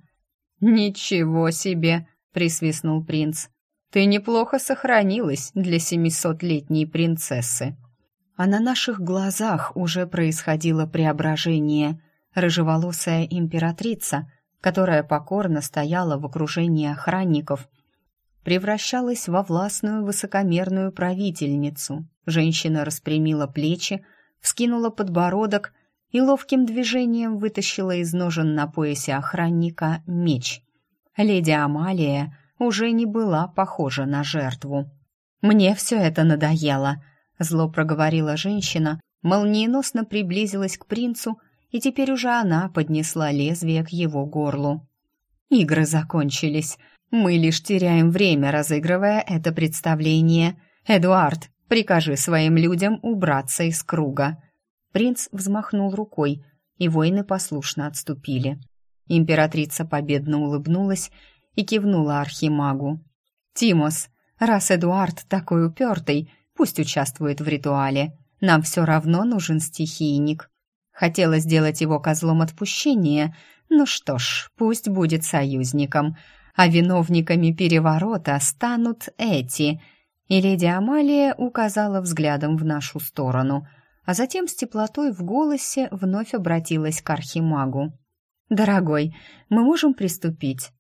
«Ничего себе!» — присвистнул принц. «Ты неплохо сохранилась для семисотлетней принцессы». А на наших глазах уже происходило преображение. Рыжеволосая императрица, которая покорно стояла в окружении охранников, превращалась во властную высокомерную правительницу. Женщина распрямила плечи, вскинула подбородок и ловким движением вытащила из ножен на поясе охранника меч. Леди Амалия уже не была похожа на жертву. «Мне все это надоело», — зло проговорила женщина, молниеносно приблизилась к принцу, и теперь уже она поднесла лезвие к его горлу. «Игры закончились. Мы лишь теряем время, разыгрывая это представление. Эдуард, Прикажи своим людям убраться из круга». Принц взмахнул рукой, и воины послушно отступили. Императрица победно улыбнулась и кивнула архимагу. «Тимос, раз Эдуард такой упертый, пусть участвует в ритуале. Нам все равно нужен стихийник. Хотела сделать его козлом отпущения, ну что ж, пусть будет союзником, а виновниками переворота станут эти — и леди Амалия указала взглядом в нашу сторону, а затем с теплотой в голосе вновь обратилась к архимагу. «Дорогой, мы можем приступить?»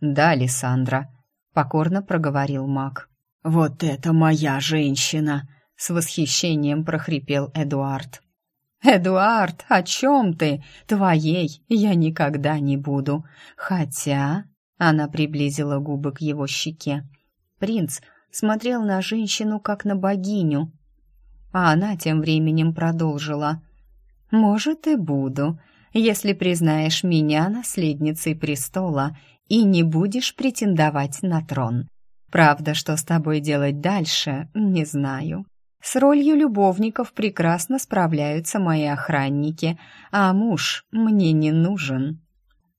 «Да, Лиссандра», — покорно проговорил маг. «Вот это моя женщина!» — с восхищением прохрипел Эдуард. «Эдуард, о чем ты? Твоей я никогда не буду. Хотя...» — она приблизила губы к его щеке. Принц смотрел на женщину как на богиню. А она тем временем продолжила. «Может, и буду, если признаешь меня наследницей престола и не будешь претендовать на трон. Правда, что с тобой делать дальше, не знаю. С ролью любовников прекрасно справляются мои охранники, а муж мне не нужен».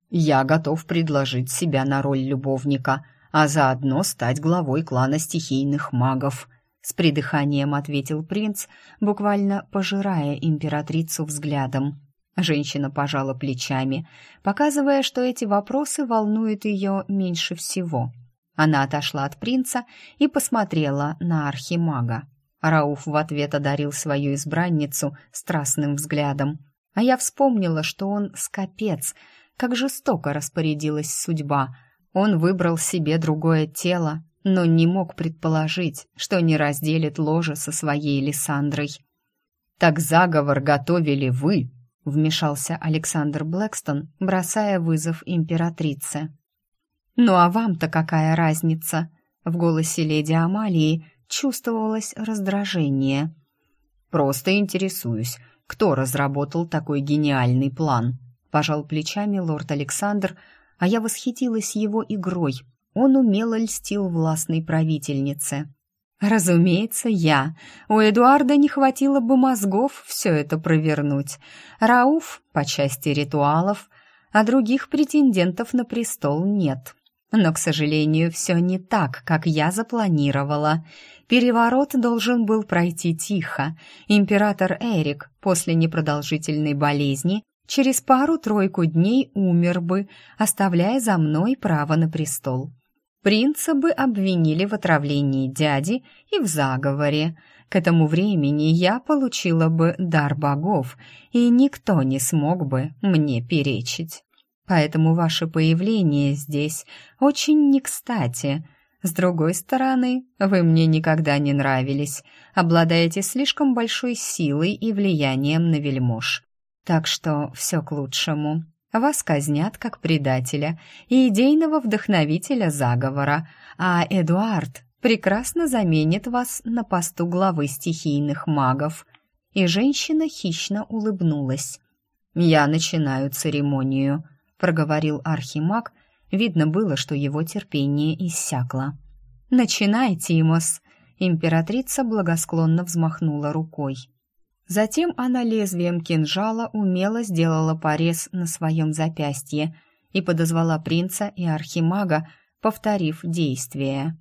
«Я готов предложить себя на роль любовника», а заодно стать главой клана стихийных магов», — с придыханием ответил принц, буквально пожирая императрицу взглядом. Женщина пожала плечами, показывая, что эти вопросы волнуют ее меньше всего. Она отошла от принца и посмотрела на архимага. Рауф в ответ одарил свою избранницу страстным взглядом. А я вспомнила, что он скопец, как жестоко распорядилась судьба. Он выбрал себе другое тело, но не мог предположить, что не разделит ложе со своей Лиссандрой. «Так заговор готовили вы», — вмешался Александр Блэкстон, бросая вызов императрице. «Ну а вам-то какая разница?» В голосе леди Амалии чувствовалось раздражение. «Просто интересуюсь, кто разработал такой гениальный план?» Пожал плечами лорд Александр, а я восхитилась его игрой. Он умело льстил властной правительнице. Разумеется, я. У Эдуарда не хватило бы мозгов все это провернуть. Рауф по части ритуалов, а других претендентов на престол нет. Но, к сожалению, все не так, как я запланировала. Переворот должен был пройти тихо. Император Эрик после непродолжительной болезни через пару-тройку дней умер бы, оставляя за мной право на престол принца бы обвинили в отравлении дяди и в заговоре. К этому времени я получила бы дар богов, и никто не смог бы мне перечить. Поэтому ваше появление здесь очень не кстати. С другой стороны, вы мне никогда не нравились, обладаете слишком большой силой и влиянием на вельмож. Так что все к лучшему. Вас казнят как предателя и идейного вдохновителя заговора, а Эдуард прекрасно заменит вас на посту главы стихийных магов». И женщина хищно улыбнулась. «Я начинаю церемонию», — проговорил архимаг. Видно было, что его терпение иссякло. «Начинай, Тимос!» Императрица благосклонно взмахнула рукой. Затем она лезвием кинжала умело сделала порез на своем запястье и подозвала принца и архимага, повторив действие.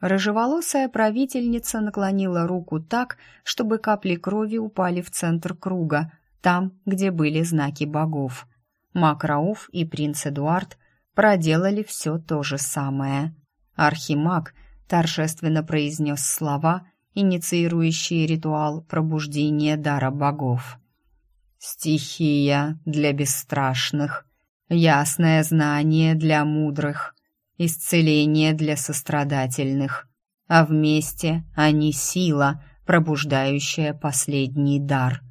Рыжеволосая правительница наклонила руку так, чтобы капли крови упали в центр круга, там, где были знаки богов. Мак Рауф и принц Эдуард проделали все то же самое. Архимаг торжественно произнес слова — инициирующие ритуал пробуждения дара богов. Стихия для бесстрашных, ясное знание для мудрых, исцеление для сострадательных, а вместе они сила, пробуждающая последний дар.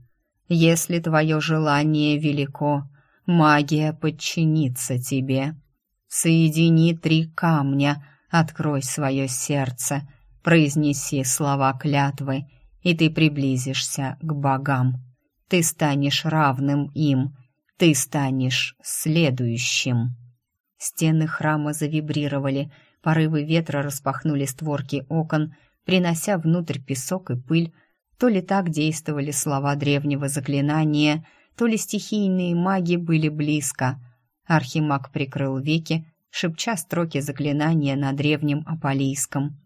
Если твое желание велико, магия подчинится тебе. Соедини три камня, открой свое сердце — Произнеси слова клятвы, и ты приблизишься к богам. Ты станешь равным им, ты станешь следующим. Стены храма завибрировали, порывы ветра распахнули створки окон, принося внутрь песок и пыль. То ли так действовали слова древнего заклинания, то ли стихийные маги были близко. Архимаг прикрыл веки, шепча строки заклинания на древнем апалийском.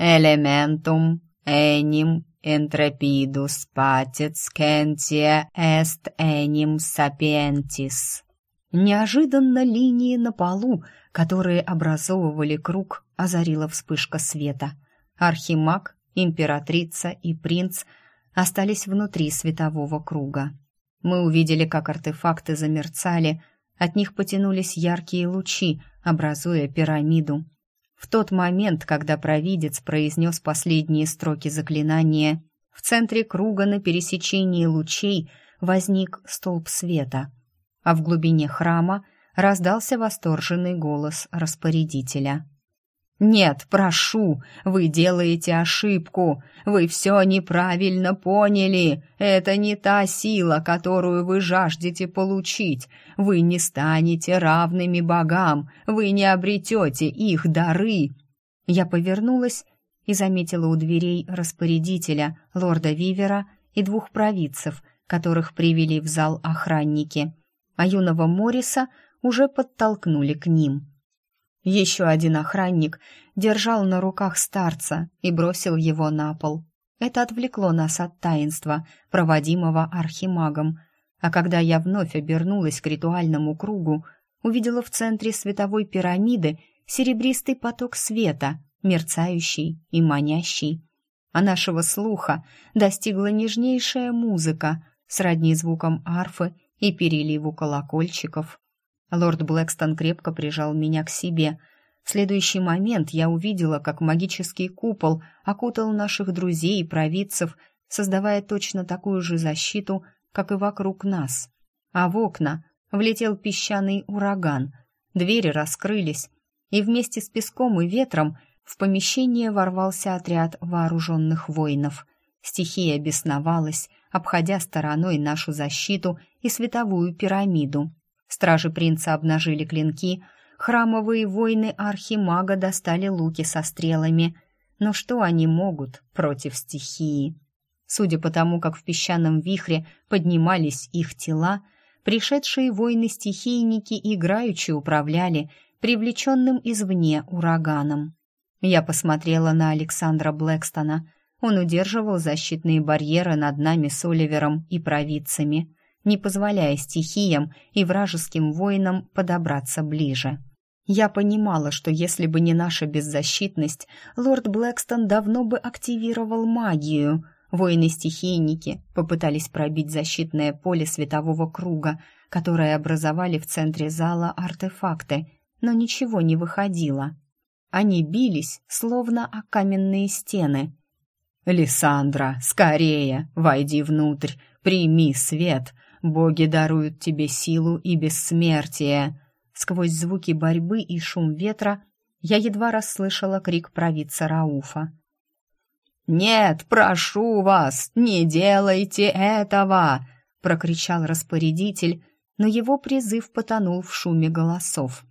Elementum enim intrepidus patet scentia est enim sapientis. Неожиданно линии на полу, которые образовывали круг, озарила вспышка света. Архимаг, императрица и принц остались внутри светового круга. Мы увидели, как артефакты замерцали, от них потянулись яркие лучи, образуя пирамиду, в тот момент, когда провидец произнес последние строки заклинания, в центре круга на пересечении лучей возник столб света, а в глубине храма раздался восторженный голос распорядителя. «Нет, прошу, вы делаете ошибку. Вы все неправильно поняли. Это не та сила, которую вы жаждете получить. Вы не станете равными богам. Вы не обретете их дары». Я повернулась и заметила у дверей распорядителя, лорда Вивера и двух провидцев, которых привели в зал охранники, а юного Мориса уже подтолкнули к ним. Еще один охранник держал на руках старца и бросил его на пол. Это отвлекло нас от таинства, проводимого архимагом. А когда я вновь обернулась к ритуальному кругу, увидела в центре световой пирамиды серебристый поток света, мерцающий и манящий. А нашего слуха достигла нежнейшая музыка, сродни звукам арфы и переливу колокольчиков. Лорд Блэкстон крепко прижал меня к себе. В следующий момент я увидела, как магический купол окутал наших друзей и провидцев, создавая точно такую же защиту, как и вокруг нас. А в окна влетел песчаный ураган. Двери раскрылись, и вместе с песком и ветром в помещение ворвался отряд вооруженных воинов. Стихия бесновалась, обходя стороной нашу защиту и световую пирамиду. Стражи принца обнажили клинки, храмовые воины архимага достали луки со стрелами. Но что они могут против стихии? Судя по тому, как в песчаном вихре поднимались их тела, пришедшие воины-стихийники играючи управляли привлеченным извне ураганом. Я посмотрела на Александра Блэкстона. Он удерживал защитные барьеры над нами с Оливером и провидцами, не позволяя стихиям и вражеским воинам подобраться ближе. Я понимала, что если бы не наша беззащитность, лорд Блэкстон давно бы активировал магию. Воины-стихийники попытались пробить защитное поле светового круга, которое образовали в центре зала артефакты, но ничего не выходило. Они бились, словно о каменные стены. «Лиссандра, скорее, войди внутрь, прими свет, боги даруют тебе силу и бессмертие». Сквозь звуки борьбы и шум ветра я едва расслышала крик провидца Рауфа. «Нет, прошу вас, не делайте этого!» — прокричал распорядитель, но его призыв потонул в шуме голосов.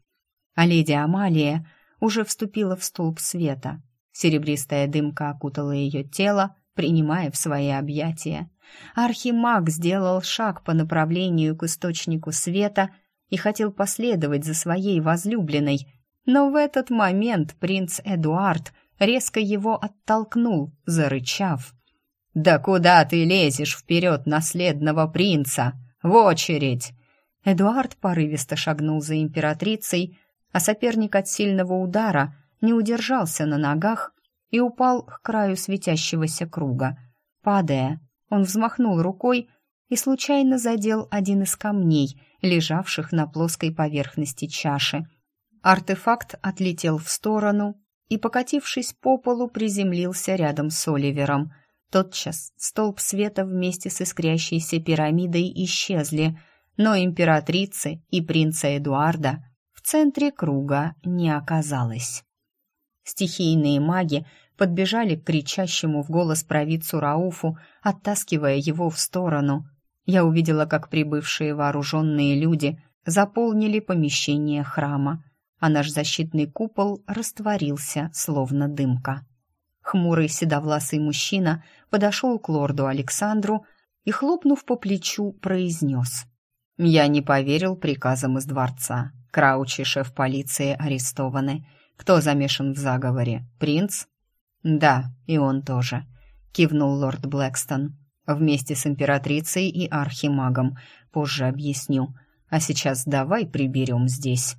А леди Амалия уже вступила в столб света. Серебристая дымка окутала ее тело, принимая в свои объятия. Архимаг сделал шаг по направлению к источнику света и хотел последовать за своей возлюбленной, но в этот момент принц Эдуард резко его оттолкнул, зарычав. «Да куда ты лезешь вперед наследного принца? В очередь!» Эдуард порывисто шагнул за императрицей, а соперник от сильного удара не удержался на ногах и упал к краю светящегося круга. Падая, он взмахнул рукой и случайно задел один из камней, лежавших на плоской поверхности чаши. Артефакт отлетел в сторону и, покатившись по полу, приземлился рядом с Оливером. Тотчас столб света вместе с искрящейся пирамидой исчезли, но императрицы и принца Эдуарда в центре круга не оказалось. Стихийные маги подбежали к кричащему в голос провидцу Рауфу, оттаскивая его в сторону. Я увидела, как прибывшие вооруженные люди заполнили помещение храма, а наш защитный купол растворился, словно дымка. Хмурый седовласый мужчина подошел к лорду Александру и, хлопнув по плечу, произнес. «Я не поверил приказам из дворца. Краучи, шеф полиции, арестованы. Кто замешан в заговоре? Принц? Да, и он тоже, кивнул лорд Блэкстон. Вместе с императрицей и архимагом. Позже объясню. А сейчас давай приберем здесь.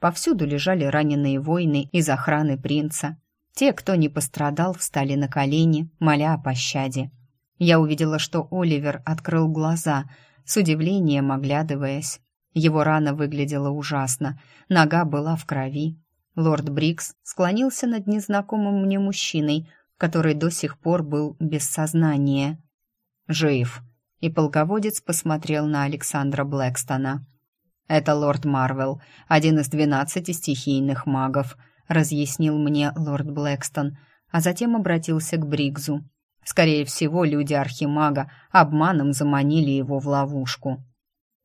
Повсюду лежали раненые воины из охраны принца. Те, кто не пострадал, встали на колени, моля о пощаде. Я увидела, что Оливер открыл глаза, с удивлением оглядываясь. Его рана выглядела ужасно, нога была в крови. Лорд Брикс склонился над незнакомым мне мужчиной, который до сих пор был без сознания. «Жив», и полководец посмотрел на Александра Блэкстона. «Это лорд Марвел, один из двенадцати стихийных магов», разъяснил мне лорд Блэкстон, а затем обратился к Бригзу. «Скорее всего, люди Архимага обманом заманили его в ловушку».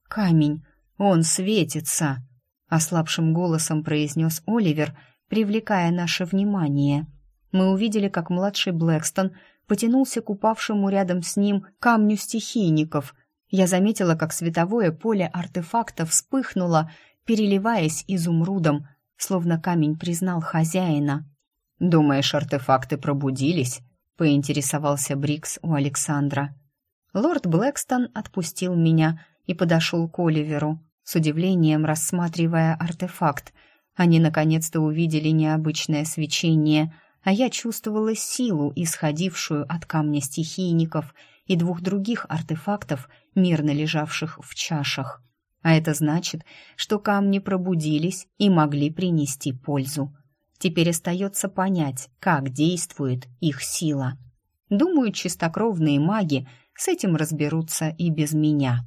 «Камень», «Он светится!» — ослабшим голосом произнес Оливер, привлекая наше внимание. Мы увидели, как младший Блэкстон потянулся к упавшему рядом с ним камню стихийников. Я заметила, как световое поле артефакта вспыхнуло, переливаясь изумрудом, словно камень признал хозяина. «Думаешь, артефакты пробудились?» — поинтересовался Брикс у Александра. Лорд Блэкстон отпустил меня и подошел к Оливеру с удивлением рассматривая артефакт. Они наконец-то увидели необычное свечение, а я чувствовала силу, исходившую от камня стихийников, и двух других артефактов, мирно лежавших в чашах. А это значит, что камни пробудились и могли принести пользу. Теперь остается понять, как действует их сила. Думаю, чистокровные маги с этим разберутся и без меня.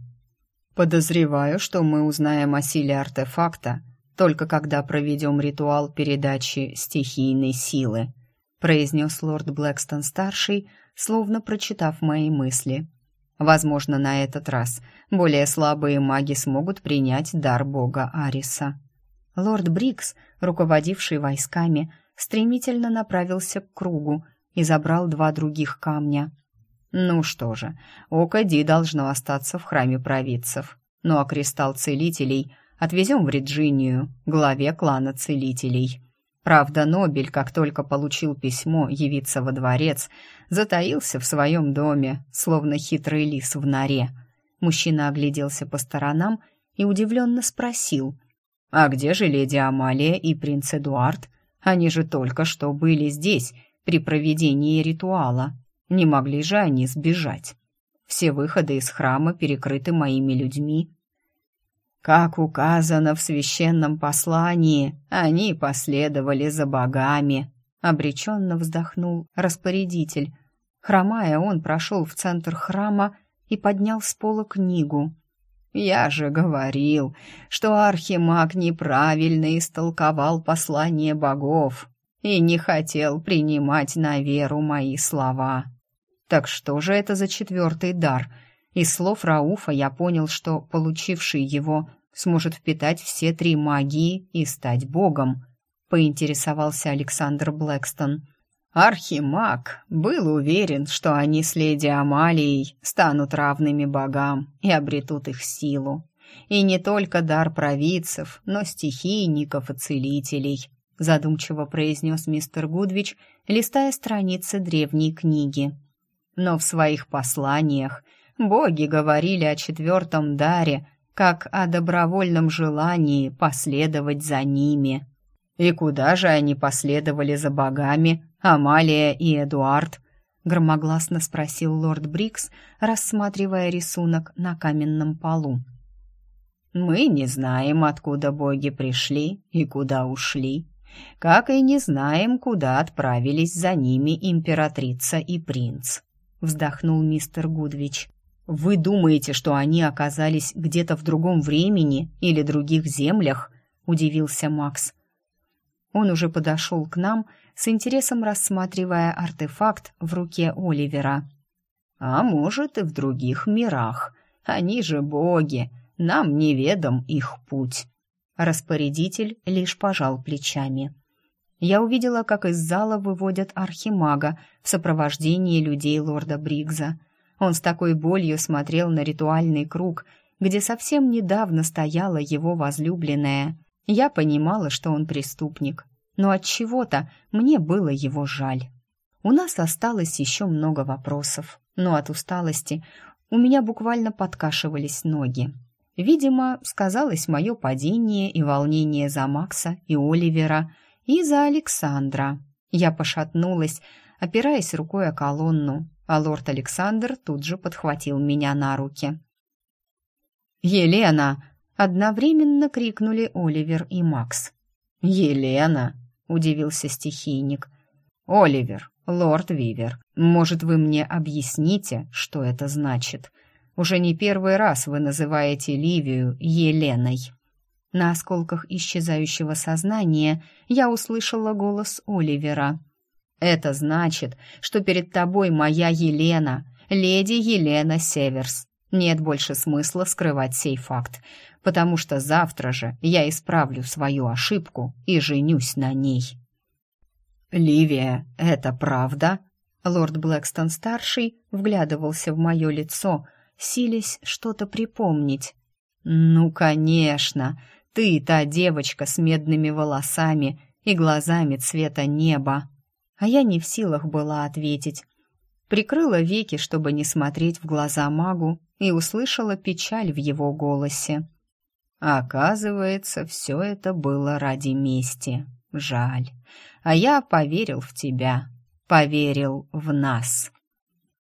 Подозреваю, что мы узнаем о силе артефакта только когда проведем ритуал передачи стихийной силы, произнес лорд Блэкстон-старший, словно прочитав мои мысли. Возможно, на этот раз более слабые маги смогут принять дар бога Ариса. Лорд Брикс, руководивший войсками, стремительно направился к кругу и забрал два других камня. Ну что же, око Ди должно остаться в храме провидцев. Ну а кристалл целителей отвезем в Реджинию, главе клана целителей. Правда, Нобель, как только получил письмо явиться во дворец, затаился в своем доме, словно хитрый лис в норе. Мужчина огляделся по сторонам и удивленно спросил, «А где же леди Амалия и принц Эдуард? Они же только что были здесь, при проведении ритуала. Не могли же они сбежать? Все выходы из храма перекрыты моими людьми, как указано в священном послании, они последовали за богами. Обреченно вздохнул распорядитель. Хромая, он прошел в центр храма и поднял с пола книгу. «Я же говорил, что архимаг неправильно истолковал послание богов и не хотел принимать на веру мои слова. Так что же это за четвертый дар?» Из слов Рауфа я понял, что получивший его сможет впитать все три магии и стать богом, поинтересовался Александр Блэкстон. Архимаг был уверен, что они с леди Амалией станут равными богам и обретут их силу. И не только дар провидцев, но стихийников и целителей, задумчиво произнес мистер Гудвич, листая страницы древней книги. Но в своих посланиях боги говорили о четвертом даре, как о добровольном желании последовать за ними. И куда же они последовали за богами, Амалия и Эдуард? громогласно спросил лорд Брикс, рассматривая рисунок на каменном полу. Мы не знаем, откуда боги пришли и куда ушли, как и не знаем, куда отправились за ними императрица и принц, вздохнул мистер Гудвич. Вы думаете, что они оказались где-то в другом времени или других землях? удивился Макс. Он уже подошел к нам, с интересом рассматривая артефакт в руке Оливера. А может, и в других мирах. Они же боги, нам неведом их путь. Распорядитель лишь пожал плечами. Я увидела, как из зала выводят архимага в сопровождении людей лорда Бригза — он с такой болью смотрел на ритуальный круг, где совсем недавно стояла его возлюбленная. Я понимала, что он преступник, но от чего-то мне было его жаль. У нас осталось еще много вопросов, но от усталости у меня буквально подкашивались ноги. Видимо, сказалось мое падение и волнение за Макса и Оливера, и за Александра. Я пошатнулась, опираясь рукой о колонну, а лорд Александр тут же подхватил меня на руки. «Елена!» — одновременно крикнули Оливер и Макс. «Елена!» — удивился стихийник. «Оливер, лорд Вивер, может, вы мне объясните, что это значит? Уже не первый раз вы называете Ливию Еленой». На осколках исчезающего сознания я услышала голос Оливера — это значит, что перед тобой моя Елена, леди Елена Северс. Нет больше смысла скрывать сей факт, потому что завтра же я исправлю свою ошибку и женюсь на ней. Ливия, это правда? Лорд Блэкстон-старший вглядывался в мое лицо, силясь что-то припомнить. «Ну, конечно, ты та девочка с медными волосами и глазами цвета неба» а я не в силах была ответить. Прикрыла веки, чтобы не смотреть в глаза магу, и услышала печаль в его голосе. Оказывается, все это было ради мести. Жаль. А я поверил в тебя, поверил в нас.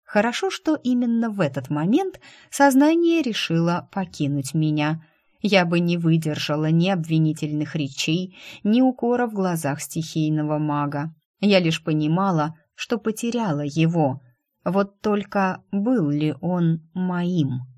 Хорошо, что именно в этот момент сознание решило покинуть меня. Я бы не выдержала ни обвинительных речей, ни укора в глазах стихийного мага. Я лишь понимала, что потеряла его. Вот только был ли он моим?